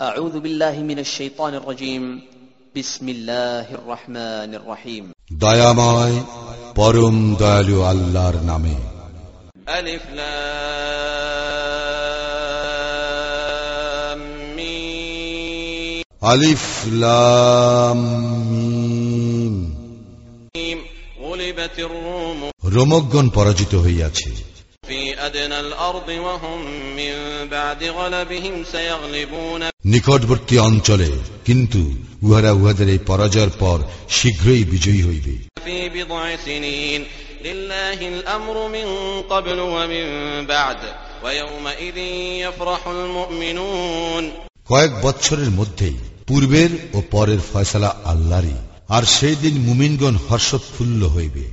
أعوذ بالله من الشيطان الرجيم بسم الله الرحمن الرحيم দয়াময় পরম দয়ালু আল্লাহর নামে ألف لام ميم আলিফ লাম মিম। غلبت الروم রোমকগণ পরাজিত হইয়াছে في أدنى الأرض وهم من بعد غلبهم سيغلبون নিকটবর্তী অঞ্চলে কিন্তু উহারা উহাদের এই পরাজয়ের পর শীঘ্রই বিজয়ী হইবে في بضع سنين لله الأمر من قبل ومن بعد ويومئذ يفرح المؤمنون কয়েক বৎসরের মধ্যেই পূর্বের ও পরের ফয়সালা আল্লাহরই আর সেই দিন মুমিনগণ হর্ষোৎফুল্ল হইবে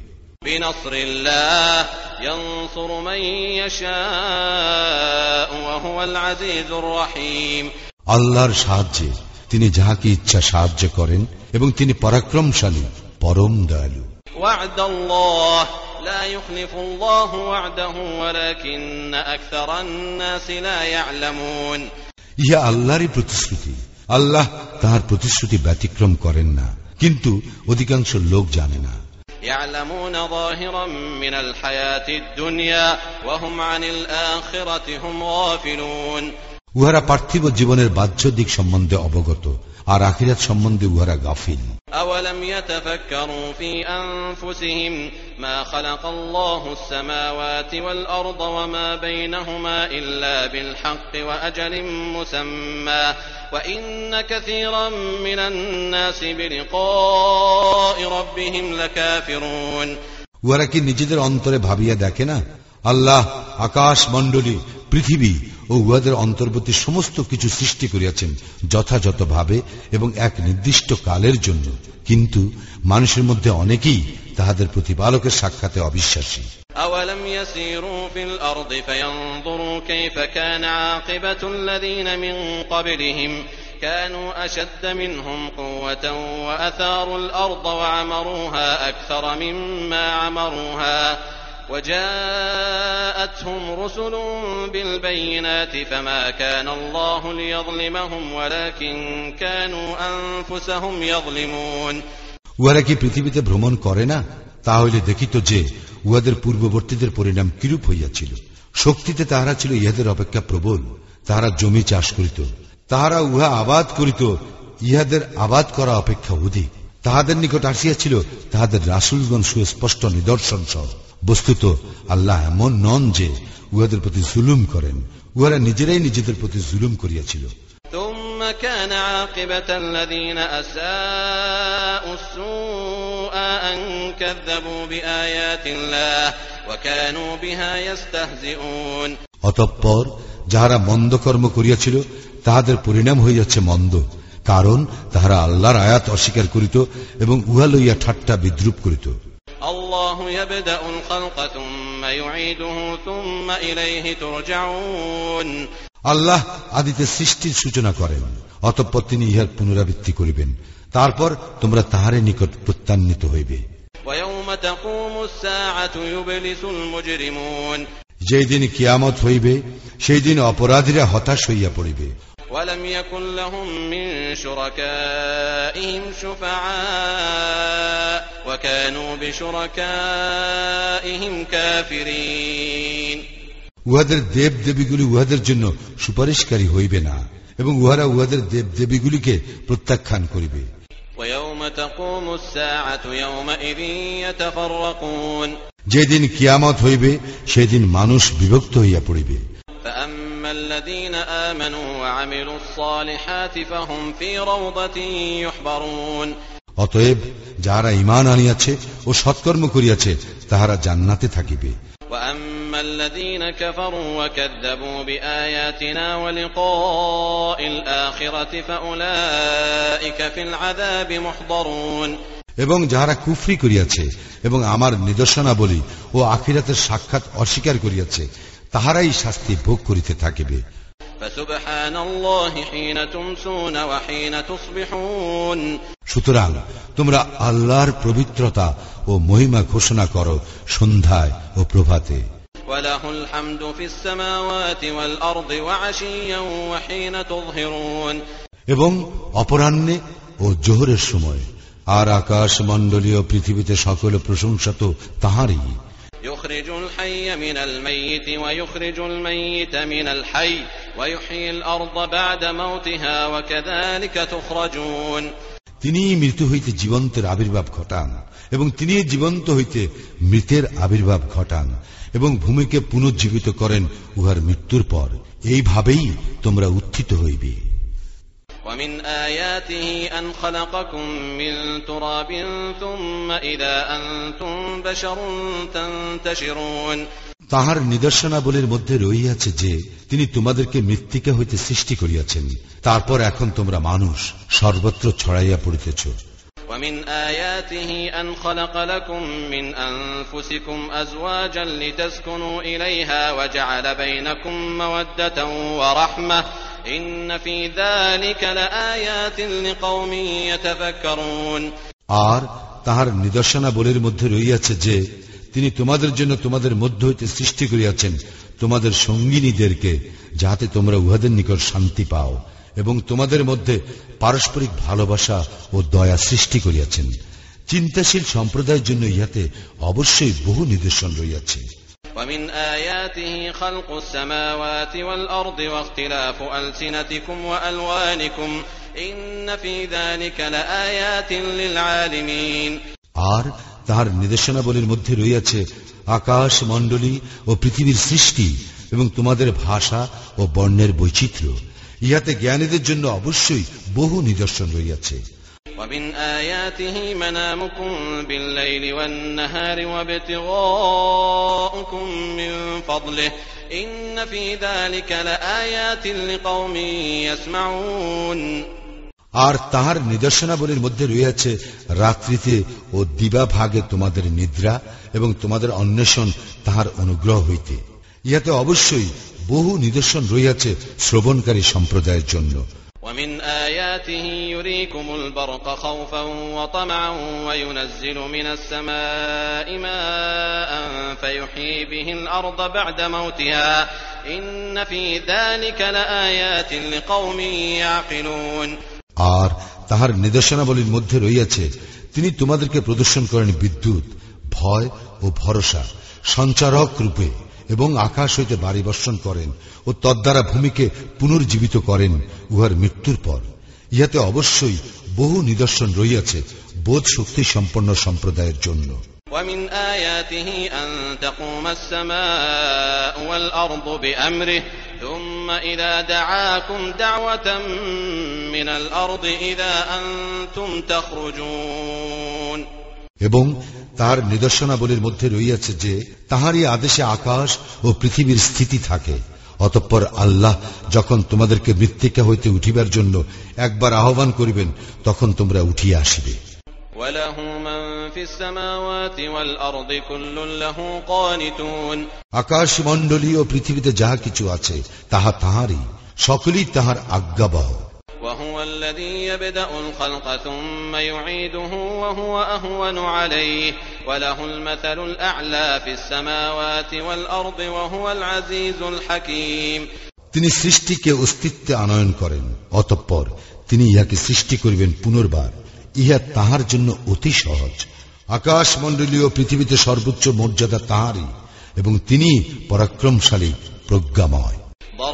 بنصر الله ينصر من يشاء وهو العزيز الرحيم আল্লাহর সাহায্যে তিনি যাহাকে ইচ্ছা সাহায্য করেন এবং তিনি পরাক্রমশালী পরম দয়ালু وعد الله لا يخلف الله وعده ولكن أكثر الناس لا يعلمون ইহা আল্লাহরই প্রতিশ্রুতি আল্লাহ তাহার প্রতিশ্রুতি ব্যতিক্রম করেন না কিন্তু অধিকাংশ লোক জানে না يعلمون ظاهرا من الحياة الدنيا وهم عن الآخرة هم غافلون উহারা পার্থিব জীবনের বাহ্য দিক সম্বন্ধে অবগত আর আখিরাত সম্বন্ধে উহারা গাফিল أولم يتفكروا في أنفسهم ما خلق الله السماوات والأرض وما بينهما إلا بالحق وأجل مسمى وإن كثيرا من الناس بلقاء ربهم لكافرون উহারা কি নিজেদের অন্তরে ভাবিয়া দেখে না আল্লাহ আকাশ মণ্ডলী পৃথিবী ও উহাদের অন্তর্বর্তী সমস্ত কিছু সৃষ্টি করিয়াছেন যথাযথভাবে এবং এক নির্দিষ্ট কালের জন্য কিন্তু মানুষের মধ্যে অনেকেই তাহাদের প্রতিপালকের সাক্ষাতে অবিশ্বাসী أولم يسيروا في الأرض فينظروا كيف كان عاقبة الذين من قبلهم كانوا أشد منهم قوة وأثاروا الأرض وعمروها أكثر مما عمروها وجاءتهم رسل بالبينات فما كان الله ليظلمهم ولكن كانوا أنفسهم يظلمون উহারা কি পৃথিবীতে ভ্রমণ করে না তাহলে দেখিত যে উহাদের পূর্ববর্তীদের পরিণাম কিরূপ হইয়াছিল শক্তিতে তাহারা ছিল ইহাদের অপেক্ষা প্রবল তাহারা জমি চাষ করিত তাহারা উহা আবাদ করিত ইহাদের আবাদ করা অপেক্ষা অধিক তাহাদের নিকট আসিয়াছিল তাহাদের রাসুলগণ সুস্পষ্ট নিদর্শন সহ বস্তুত আল্লাহ এমন নন যে উহাদের প্রতি জুলুম করেন। উহারা নিজেরাই নিজেদের প্রতি জুলুম করিয়াছিল। অতঃপর যাহারা মন্দ কর্ম করিয়াছিল তাহাদের পরিণাম হইয়াছে মন্দ কারণ তাহারা আল্লাহর আয়াত অস্বীকার করিত এবং উহা লইয়া ঠাট্টা বিদ্রুপ করিত। الله يبدأ الخلق ثم يعيده ثم إليه ترجعون আল্লাহ আদিতে সৃষ্টির সূচনা করেন অতঃপর তিনি ইহার পুনরাবৃত্তি করিবেন তারপর তোমরা তাহারে নিকট প্রত্যান্বিত হইবে ويوم تقوم الساعة يبلس المجرمون যেই দিন কিয়ামত হইবে সেই দিন অপরাধীরা হতাশ হইয়া পড়িবে ولم يكن لهم من شركائهم شفعاء وكانوا بشركائهم كافرين উহাদের দেব দেবীগুলি উহাদের জন্য সুপারিশকারী হইবে না এবং উহারা উহাদের দেব দেবীগুলিকে প্রত্যাখ্যান করিবে ويوم تقوم الساعة يومئذ يتفرقون যেদিন কিয়ামত হইবে সেদিন মানুষ বিভক্ত হইয়া পড়িবে فأما الذين آمنوا وعملوا الصالحات فهم في روضة يحبرون অতএব যাহারা ইমান আনিয়াছে ও সৎকর্ম করিয়াছে তাহারা জান্নাতে থাকিবে وأما الذين كفروا وكذبوا بآياتنا ولقاء الآخرة فأولئك في العذاب محضرون এবং যাহারা কুফরি করিয়াছে এবং আমার নিদর্শনাবলী ও আখিরাতের সাক্ষাৎ অস্বীকার করিয়াছে তাহারাই শাস্তি ভোগ করিতে থাকিবে। সুতরাং তোমরা আল্লাহর পবিত্রতা ও মহিমা ঘোষণা করো সন্ধ্যায় ও প্রভাতে। এবং অপরাহ্নে ও জোহরের সময় আর আকাশ মণ্ডলীয় পৃথিবীতে সকল প্রশংসা তো তাহারই। يخرج الحي من الميت ويخرج الميت من الحي ويحيي الأرض بعد موتها وكذلك تخرجون তিনি মৃত হইতে জীবন্তের আবির্ভাব ঘটান এবং তিনি জীবন্ত হইতে মৃতের আবির্ভাব ঘটান এবং ভূমিকে পুনর্জীবিত করেন উহার মৃত্যুর পর এইভাবেই তোমরা উত্থিত হইবে ومن آياته أن خلقكم من تراب ثم إذا أنتم بشر تنتشرون তাহার নিদর্শনাবলীর মধ্যে রইয়াছে যে তিনি তোমাদেরকে মৃত্তিকা হইতে সৃষ্টি করিয়াছেন তারপর এখন তোমরা মানুষ সর্বত্র ছড়াইয়া পড়িতেছ ومن آياته أن خلق لكم من أنفسكم أزواجا لتسكنوا إليها وجعل بينكم مودة ورحمة আর তাহার নিদর্শনাবলীর মধ্যে রইয়াছে যে, তিনি তোমাদের জন্য তোমাদের মধ্য হইতে সৃষ্টি করিয়াছেন তোমাদের সঙ্গিনীদেরকে, যাহাতে তোমরা উহাদের নিকট শান্তি পাও এবং তোমাদের মধ্যে পারস্পরিক ভালোবাসা ও দয়া সৃষ্টি করিয়াছেন। চিন্তাশীল সম্প্রদায়ের জন্য ইহাতে অবশ্যই বহু নিদর্শন রইয়াছে ومن آياته خلق السماوات والأرض واختلاف ألسنتكم وألوانكم إن في ذلك لآيات للعالمين আর তাহার নির্দেশনাবলীর মধ্যে রইয়াছে আকাশ মণ্ডলী ও পৃথিবীর সৃষ্টি এবং তোমাদের ভাষা ও বর্ণের বৈচিত্র্য ইহাতে জ্ঞানীদের জন্য অবশ্যই বহু নিদর্শন রইয়াছে ومن آياته منامكم بالليل والنهار وابتغاؤكم من فضله إن في ذلك لآيات لقوم يسمعون আর তাহার নিদর্শনাবলীর মধ্যে রয়েছে রাত্রিতে ও দিবা ভাগে তোমাদের নিদ্রা এবং তোমাদের অন্বেষণ তাহার অনুগ্রহ হইতে ইহাতে অবশ্যই বহু নিদর্শন রইয়াছে শ্রবণকারী সম্প্রদায়ের জন্য ومن آياته يريكم البرق خوفا وطمعا وينزل من السماء ماء فيحيي به الأرض بعد موتها إن في ذلك لآيات لقوم يعقلون আর তাহার নিদর্শনাবলীর মধ্যে রইয়াছে তিনি তোমাদেরকে প্রদর্শন করেন বিদ্যুৎ ভয় ও ভরসা সঞ্চারক রূপে এবং আকাশ হইতে বাড়ি বর্ষণ করেন ও তদ্বারা ভূমিকে পুনর্জীবিত করেন উহার মৃত্যুর পর ইহাতে অবশ্যই বহু নিদর্শন রইয়াছে বোধ শক্তি সম্পন্ন সম্প্রদায়ের জন্য ومن آياته أن تقوم السماء والأرض بأمره ثم إذا دعاكم دعوة من الأرض إذا أنتم تخرجون এবং তার নিদর্শনাবলীর মধ্যে রইয়াছে যে তাহারই আদেশে আকাশ ও পৃথিবীর স্থিতি থাকে। অতঃপর আল্লাহ যখন তোমাদেরকে মৃত্তিকা হইতে উঠিবার জন্য একবার আহ্বান করিবেন তখন তোমরা উঠিয়া আসিবে। আকাশ মণ্ডলী ও পৃথিবীতে যাহা কিছু আছে তাহা তাহারই। সকলেই তাহার আজ্ঞাবহ। وهو الذي يبدأ الخلق ثم يعيده وهو أهون عليه وله المثل الأعلى في السماوات والأرض وهو العزيز الحكيم তিনি সৃষ্টিকে অস্তিত্বে আনয়ন করেন অতঃপর তিনি ইহাকে সৃষ্টি করিবেন পুনর্বার ইহা তাহার জন্য অতি সহজ আকাশ মণ্ডলীয় পৃথিবীতে সর্বোচ্চ মর্যাদা তাহারই এবং তিনি পরাক্রমশালী প্রজ্ঞাময়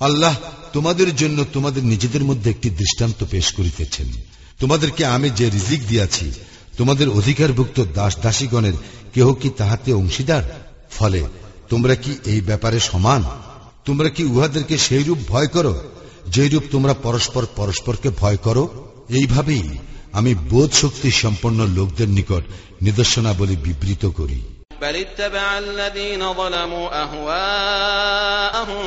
আল্লাহ তোমাদের জন্য তোমাদের নিজেদের মধ্যে একটি দৃষ্টান্ত পেশ করিতেছেন। তোমাদেরকে আমি যে রিজিক দিয়াছি, তোমাদের অধিকারভুক্ত দাস দাসীগণের কেহ কি তাহাতে অংশীদার? ফলে তোমরা কি এই ব্যাপারে সমান? তোমরা কি উহাদেরকে সেই রূপ ভয় করো যেরূপ তোমরা পরস্পর পরস্পরকে ভয় করো? এইভাবেই আমি বোধ শক্তি সম্পন্ন লোকদের নিকট নিদর্শনাবলী বিবৃত করি। بل اتبع الذين ظلموا أهواءهم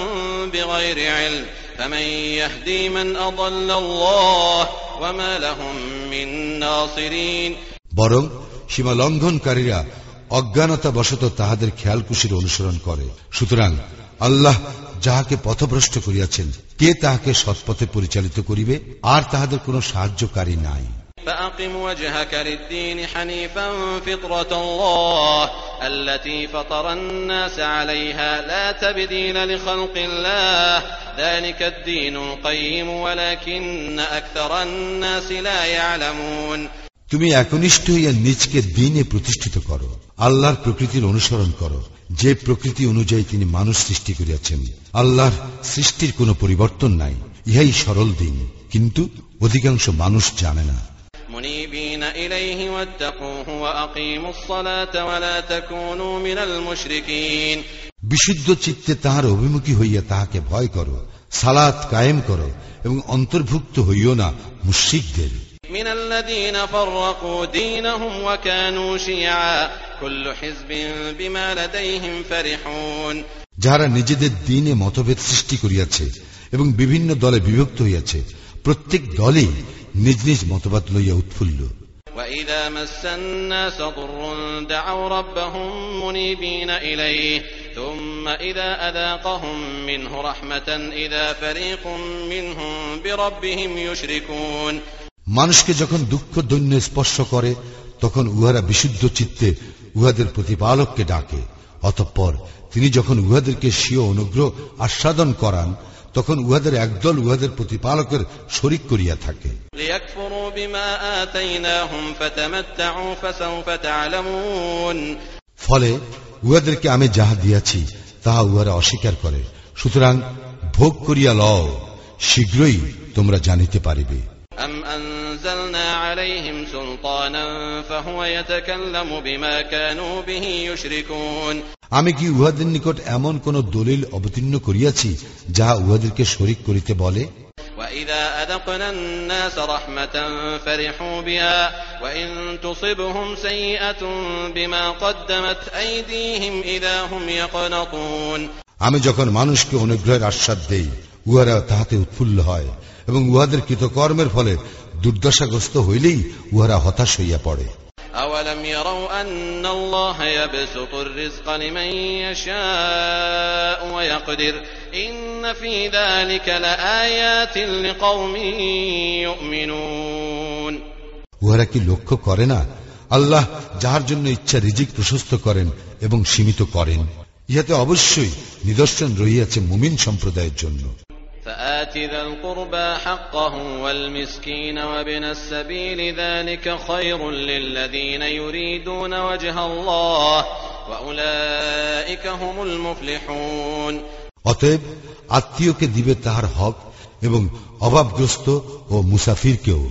بغير علم فمن يهدي من أضل الله وما لهم من ناصرين বরং সীমা লঙ্ঘনকারীরা অজ্ঞানতা বশত তাহাদের খেয়ালকুশির অনুসরণ করে সুতরাং আল্লাহ যাহাকে পথভ্রষ্ট করিয়াছেন কে তাহাকে সৎপথে পরিচালিত করিবে আর তাহাদের কোনো সাহায্যকারী নাই فأقم وجهك للدين حنيفا فطرة الله التي فطر الناس عليها لا تبديل لخلق الله ذلك الدين القيم ولكن أكثر الناس لا يعلمون তুমি একনিষ্ঠ হইয়া নিজকে দিনে প্রতিষ্ঠিত করো আল্লাহর প্রকৃতির অনুসরণ করো যে প্রকৃতি অনুযায়ী তিনি মানুষ সৃষ্টি করিয়াছেন আল্লাহর সৃষ্টির কোনো পরিবর্তন নাই ইহাই সরল দিন কিন্তু অধিকাংশ মানুষ জানে না منيبين إليه واتقوه وأقيموا الصلاة ولا تكونوا من المشركين বিশুদ্ধ চিত্তে তাহার অভিমুখী হইয়া তাহাকে ভয় করো সালাত কায়েম করো এবং অন্তর্ভুক্ত হইও না মুশ্রিকদের من الذين فرقوا دينهم وكانوا شيعا كل حزب بما لديهم فرحون যাহারা নিজেদের দিনে মতভেদ সৃষ্টি করিয়াছে এবং বিভিন্ন দলে বিভক্ত হইয়াছে প্রত্যেক দলেই নিজ নিজ মতবাদ লইয়া উৎফুল্ল وإذا مس الناس ضر دعوا ربهم منيبين إليه ثم إذا أذاقهم منه رحمة إذا فريق منهم بربهم يشركون মানুষকে যখন দুঃখ দৈন্য স্পর্শ করে তখন উহারা বিশুদ্ধ চিত্তে উহাদের প্রতিপালককে ডাকে অতঃপর তিনি যখন উহাদেরকে স্বীয় অনুগ্রহ আস্বাদন করান তখন উহাদের একদল উহাদের প্রতিপালকের শরিক করিয়া থাকে। ফলে উহাদেরকে আমি যাহা দিয়াছি তাহা উহারা অস্বীকার করে। সুতরাং ভোগ করিয়া লও শীঘ্রই তোমরা জানিতে পারিবে। أم أنزلنا عليهم سلطانا فهو يتكلم بما كانوا به يشركون আমি কি উহাদের নিকট এমন কোন দলিল অবতীর্ণ করিয়াছি যাহা উহাদেরকে শরিক করিতে বলে وإذا أذقنا الناس رحمة فرحوا بها وإن تصبهم سيئة بما قدمت أيديهم إذا هم يقنطون আমি যখন মানুষকে অনুগ্রহের আশ্বাদ দেই উহারা তাহাতে উৎফুল্ল হয় এবং উহাদের কৃতকর্মের ফলে দুর্দশাগ্রস্ত হইলেই উহারা হতাশ হইয়া পড়ে أولم يروا أن الله يبسط الرزق لمن يشاء ويقدر إن في ذلك لآيات لقوم يؤمنون উহারা কি লক্ষ্য করে না আল্লাহ যাহার জন্য ইচ্ছা রিজিক প্রশস্ত করেন এবং সীমিত করেন ইহাতে অবশ্যই নিদর্শন রহিয়াছে মুমিন সম্প্রদায়ের জন্য فآت ذا القربى حقه والمسكين وابن السبيل ذلك خير للذين يريدون وجه الله وأولئك هم المفلحون অতএব আত্মীয়কে দিবে তাহার হক এবং অভাবগ্রস্ত ও মুসাফিরকেও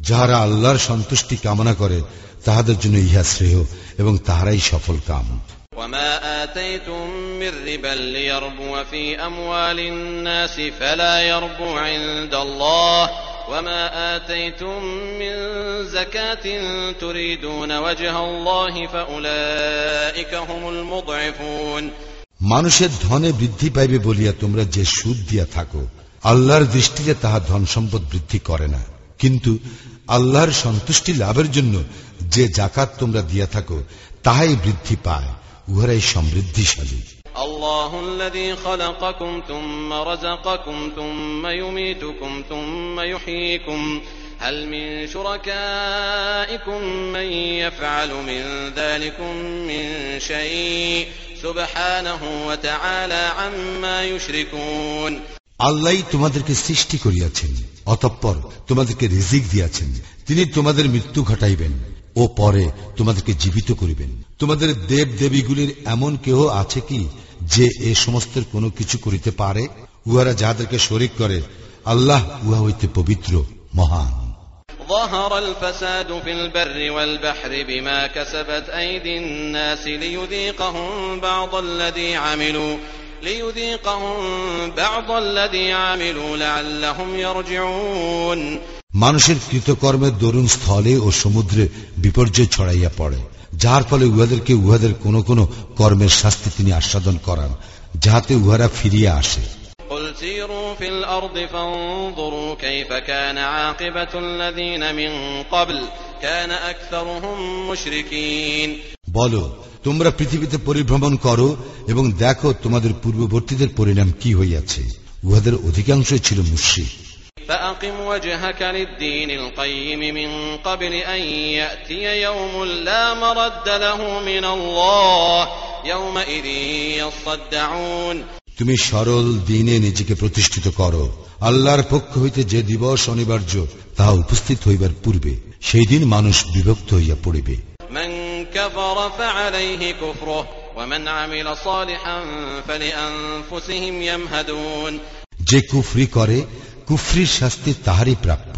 যাহারা আল্লাহর সন্তুষ্টি কামনা করে তাহাদের জন্য ইহা শ্রেয় এবং তাহারাই সফল কাম وما آتيتم من ربا ليربو في أموال الناس فلا يربو عند الله وما آتيتم من زكاة تريدون وجه الله فأولئك هم المضعفون মানুষের ধনে বৃদ্ধি পাইবে বলিয়া তোমরা যে সুদ দিয়া থাকো আল্লাহর দৃষ্টিতে তাহা ধন সম্পদ বৃদ্ধি করে না কিন্তু আল্লাহর সন্তুষ্টি লাভের জন্য যে জাকাত তোমরা দিয়া থাকো তাহাই বৃদ্ধি পায় উহারাই সমৃদ্ধিশালী الله الذي خلقكم ثم رزقكم ثم يميتكم ثم يحييكم هل من شركائكم من يفعل من ذلكم من شيء سبحانه وتعالى عما يشركون আল্লাহ তোমাদেরকে সৃষ্টি করিয়াছেন অতঃপর তোমাদেরকে রিজিক দিয়াছেন তিনি তোমাদের মৃত্যু ঘটাইবেন ও পরে তোমাদেরকে জীবিত করিবেন তোমাদের দেব দেবীগুলির এমন কেহ আছে কি যে এ সমস্তের কোনো কিছু করিতে পারে উহারা যাহাদেরকে শরিক করে আল্লাহ উহা হইতে পবিত্র মহান ظهر الفساد في البر والبحر بما كسبت أيدي الناس ليذيقهم بعض الذي عملوا ليذيقهم بعض الذي عملوا لعلهم يرجعون মানুষের কৃতকর্মের দরুন স্থলে ও সমুদ্রে বিপর্যয় ছড়াইয়া পড়ে যার ফলে উহাদেরকে উহাদের কোনো কোনো কর্মের শাস্তি তিনি আস্বাদন করান যাহাতে উহারা ফিরিয়ে আসে। বল তোমরা পৃথিবীতে পরিভ্রমণ করো এবং দেখো তোমাদের পূর্ববর্তীদের পরিণাম কি হইয়াছে। উহাদের অধিকাংশই ছিল মুশ্রিক। فأقم وجهك للدين القيم من قبل أن يأتي يوم لا مرد له من الله يومئذ يصدعون তুমি সরল দিনে নিজেকে প্রতিষ্ঠিত করো আল্লাহর পক্ষ হইতে যে দিবস অনিবার্য তাহা উপস্থিত হইবার পূর্বে সেই দিন মানুষ বিভক্ত হইয়া পড়িবে من كفر فعليه كفره ومن عمل صالحا فلأنفسهم يمهدون যে কুফরি করে কুফরির শাস্তি তাহারই প্রাপ্য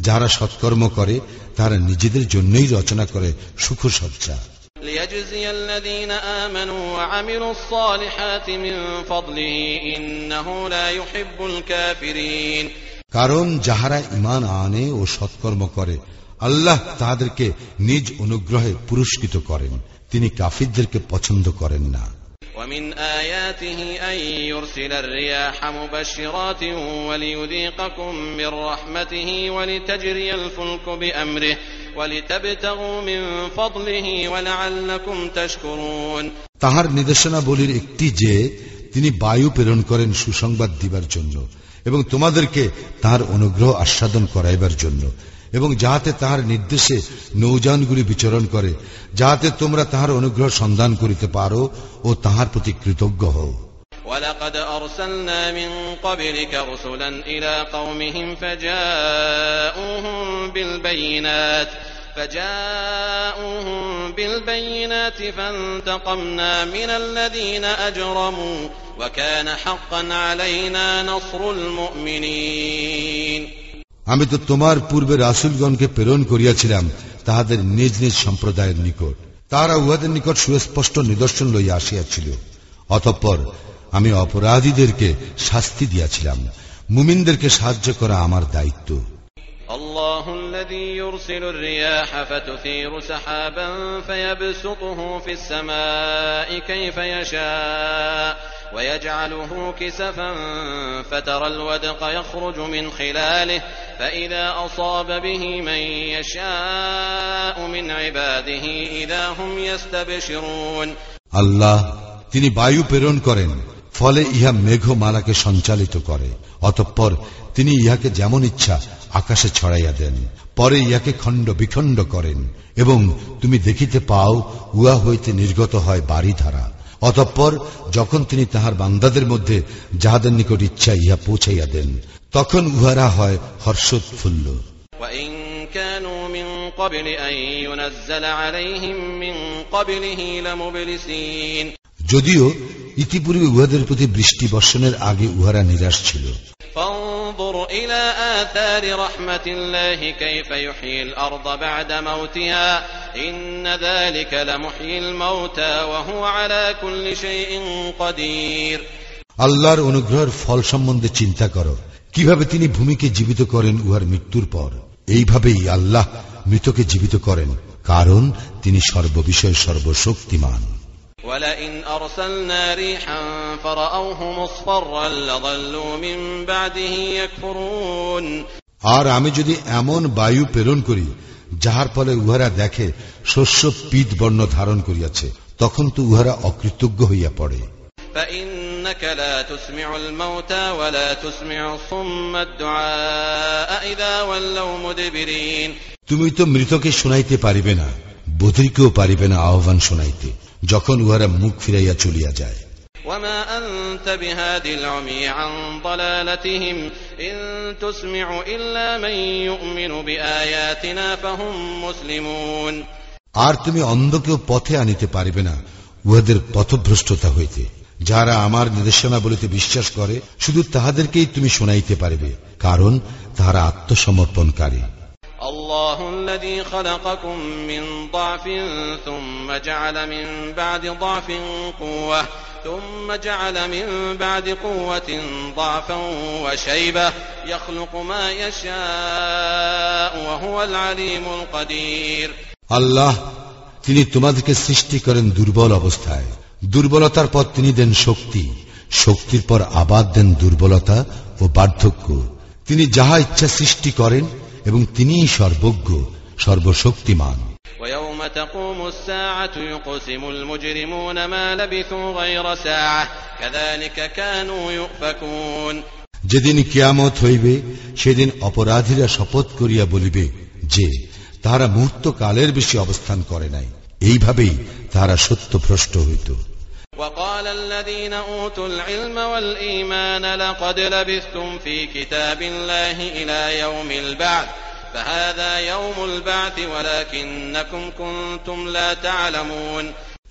যারা সৎকর্ম করে তারা নিজেদের জন্যই রচনা করে সুখসজ্জা ليجزي الذين آمنوا وعملوا الصالحات من فضله إنه لا يحب الكافرين কারণ যাহারা ইমান আনে ও সৎকর্ম করে আল্লাহ তাহাদেরকে নিজ অনুগ্রহে পুরস্কৃত করেন তিনি কাফিরদেরকে পছন্দ করেন না ومن آياته أن يرسل الرياح مبشرات وليذيقكم من رحمته ولتجري الفلك بأمره ولتبتغوا من فضله ولعلكم تشكرون তাহার নির্দেশনা বলির একটি যে তিনি বায়ু প্রেরণ করেন সুসংবাদ দিবার জন্য এবং তোমাদেরকে তাহার অনুগ্রহ আস্বাদন করাইবার জন্য এবং যাহাতে তাহার নির্দেশে নৌযানগুলি বিচরণ করে যাহাতে তোমরা তাহার অনুগ্রহ সন্ধান করিতে পারো ও তাহার প্রতি কৃতজ্ঞ হও ولقد أرسلنا من قبلك رسلا إلى قومهم فجاءوهم بالبينات فجاءوهم بالبينات فانتقمنا من الذين أجرموا وكان حقا علينا نصر المؤمنين আমি তো তোমার পূর্বে রাসুলগণকে প্রেরণ করিয়াছিলাম তাহাদের নিজ নিজ সম্প্রদায়ের নিকট তারা উহাদের নিকট সুস্পষ্ট নিদর্শন লইয়া আসিয়াছিল অতঃপর আমি অপরাধীদেরকে শাস্তি দিয়াছিলাম মুমিনদেরকে সাহায্য করা আমার দায়িত্ব الله الذي يرسل الرياح فتثير سحابا فيبسطه في السماء كيف يشاء ويجعله كسفا فترى الودق يخرج من خلاله فإذا أصاب به من يشاء من عباده إذا هم يستبشرون আল্লাহ তিনি বায়ু প্রেরণ করেন ফলে ইহা মেঘমালাকে সঞ্চালিত করে অতঃপর তিনি ইহাকে যেমন ইচ্ছা আকাশে ছড়াইয়া দেন পরে ইহাকে খণ্ড বিখণ্ড করেন এবং তুমি দেখিতে পাও উহা হইতে নির্গত হয় বাড়িধারা অতঃপর যখন তিনি তাহার বান্দাদের মধ্যে যাহাদের নিকট ইচ্ছা ইহা পৌঁছাইয়া দেন তখন উহারা হয় হর্ষোৎফুল্ল। যদিও ইতিপূর্বে উহাদের প্রতি বৃষ্টি বর্ষণের আগে উহারা নিরাশ ছিল। فانظر إلى آثار رحمة الله كيف يحيي الأرض بعد موتها إن ذلك لمحيي الموتى وهو على كل شيء قدير আল্লাহর অনুগ্রহের ফল সম্বন্ধে চিন্তা করো কিভাবে তিনি ভূমিকে জীবিত করেন উহার মৃত্যুর পর এইভাবেই আল্লাহ মৃতকে জীবিত করেন কারণ তিনি সর্ববিষয়ে সর্বশক্তিমান ولئن أرسلنا ريحا فرأوه مصفرا لظلوا من بعده يكفرون আর আমি যদি এমন বায়ু প্রেরণ করি যাহার ফলে উহারা দেখে শস্য পীত বর্ণ ধারণ করিয়াছে তখন তো উহারা অকৃতজ্ঞ হইয়া পড়ে فإنك لا تسمع الموتى ولا تسمع الصم الدعاء إذا ولوا مدبرين তুমি তো মৃতকে শোনাইতে পারিবে না বধিরকেও পারিবে না আহ্বান শোনাইতে যখন উহারা মুখ ফিরাইয়া চলিয়া যায় وما أنت بهاد العمي عن ضلالتهم إن تسمع إلا من يؤمن بآياتنا فهم مسلمون আর তুমি অন্ধকেও পথে আনিতে পারিবে না উহাদের পথভ্রষ্টতা হইতে যারা আমার নির্দেশনা বলিতে বিশ্বাস করে শুধু তাহাদেরকেই তুমি শোনাইতে পারিবে কারণ তাহারা আত্মসমর্পণকারী الله الذي خلقكم من ضعف ثم جعل من بعد ضعف قوة ثم جعل من بعد قوة ضعفا وشيبة يخلق ما يشاء وهو العليم القدير আল্লাহ তিনি তোমাদেরকে সৃষ্টি করেন দুর্বল অবস্থায় দুর্বলতার পর তিনি দেন শক্তি শক্তির পর আবাদ দেন দুর্বলতা ও বার্ধক্য তিনি যাহা ইচ্ছা সৃষ্টি করেন এবং তিনিই সর্বজ্ঞ সর্বশক্তিমান ويوم تقوم الساعة يقسم المجرمون ما لبثوا غير ساعة كذلك كانوا يؤفكون যেদিন কিয়ামত হইবে সেদিন অপরাধীরা শপথ করিয়া বলিবে যে তাহারা মুহূর্ত কালের বেশি অবস্থান করে নাই এইভাবেই তাহারা সত্যভ্রষ্ট হইত وقال الذين أوتوا العلم والإيمان لقد لبثتم في كتاب الله إلى يوم البعث فهذا يوم البعث ولكنكم كنتم لا تعلمون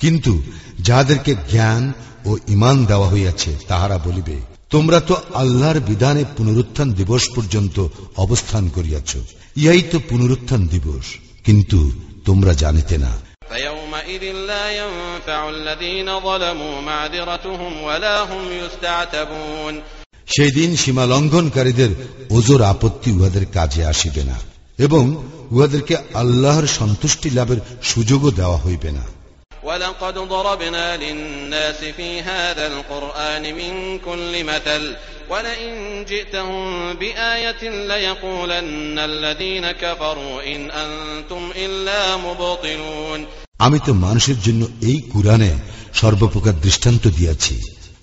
কিন্তু যাহাদেরকে জ্ঞান ও ইমান দেওয়া হইয়াছে তাহারা বলিবে তোমরা তো আল্লাহর বিধানে পুনরুত্থান দিবস পর্যন্ত অবস্থান করিয়াছ ইহাই তো পুনরুত্থান দিবস কিন্তু তোমরা জানিতে না فيومئذ لا ينفع الذين ظلموا معذرتهم ولا هم يستعتبون সেই দিন সীমা লঙ্ঘনকারীদের ওজোর আপত্তি উহাদের কাজে আসিবে না এবং উহাদেরকে আল্লাহর সন্তুষ্টি লাভের সুযোগও দেওয়া হইবে না ولقد ضربنا للناس في هذا القرآن من كل مثل ولئن جئتهم بآية ليقولن الذين كفروا إن أنتم إلا مبطلون আমি তো মানুষের জন্য এই কুরআনে সর্বপ্রকার দৃষ্টান্ত দিয়াছি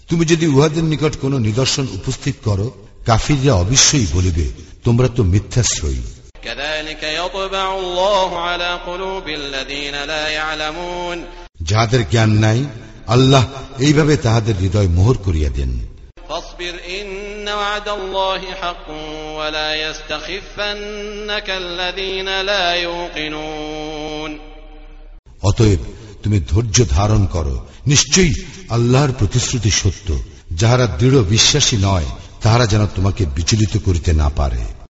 তুমি যদি উহাদের নিকট কোন নিদর্শন উপস্থিত করো কাফিররা অবশ্যই বলিবে তোমরা তো মিথ্যাশ্রয়ী كذلك يطبع الله على قلوب الذين لا يعلمون যাহাদের জ্ঞান নাই আল্লাহ এইভাবে তাহাদের হৃদয় মোহর করিয়া দেন فاصبر إن وعد الله حق ولا يستخفنك الذين لا يوقنون অতএব তুমি ধৈর্য ধারণ করো। নিশ্চয়ই আল্লাহর প্রতিশ্রুতি সত্য। যাহারা দৃঢ় বিশ্বাসী নয়, তাহারা যেন তোমাকে বিচলিত করিতে না পারে।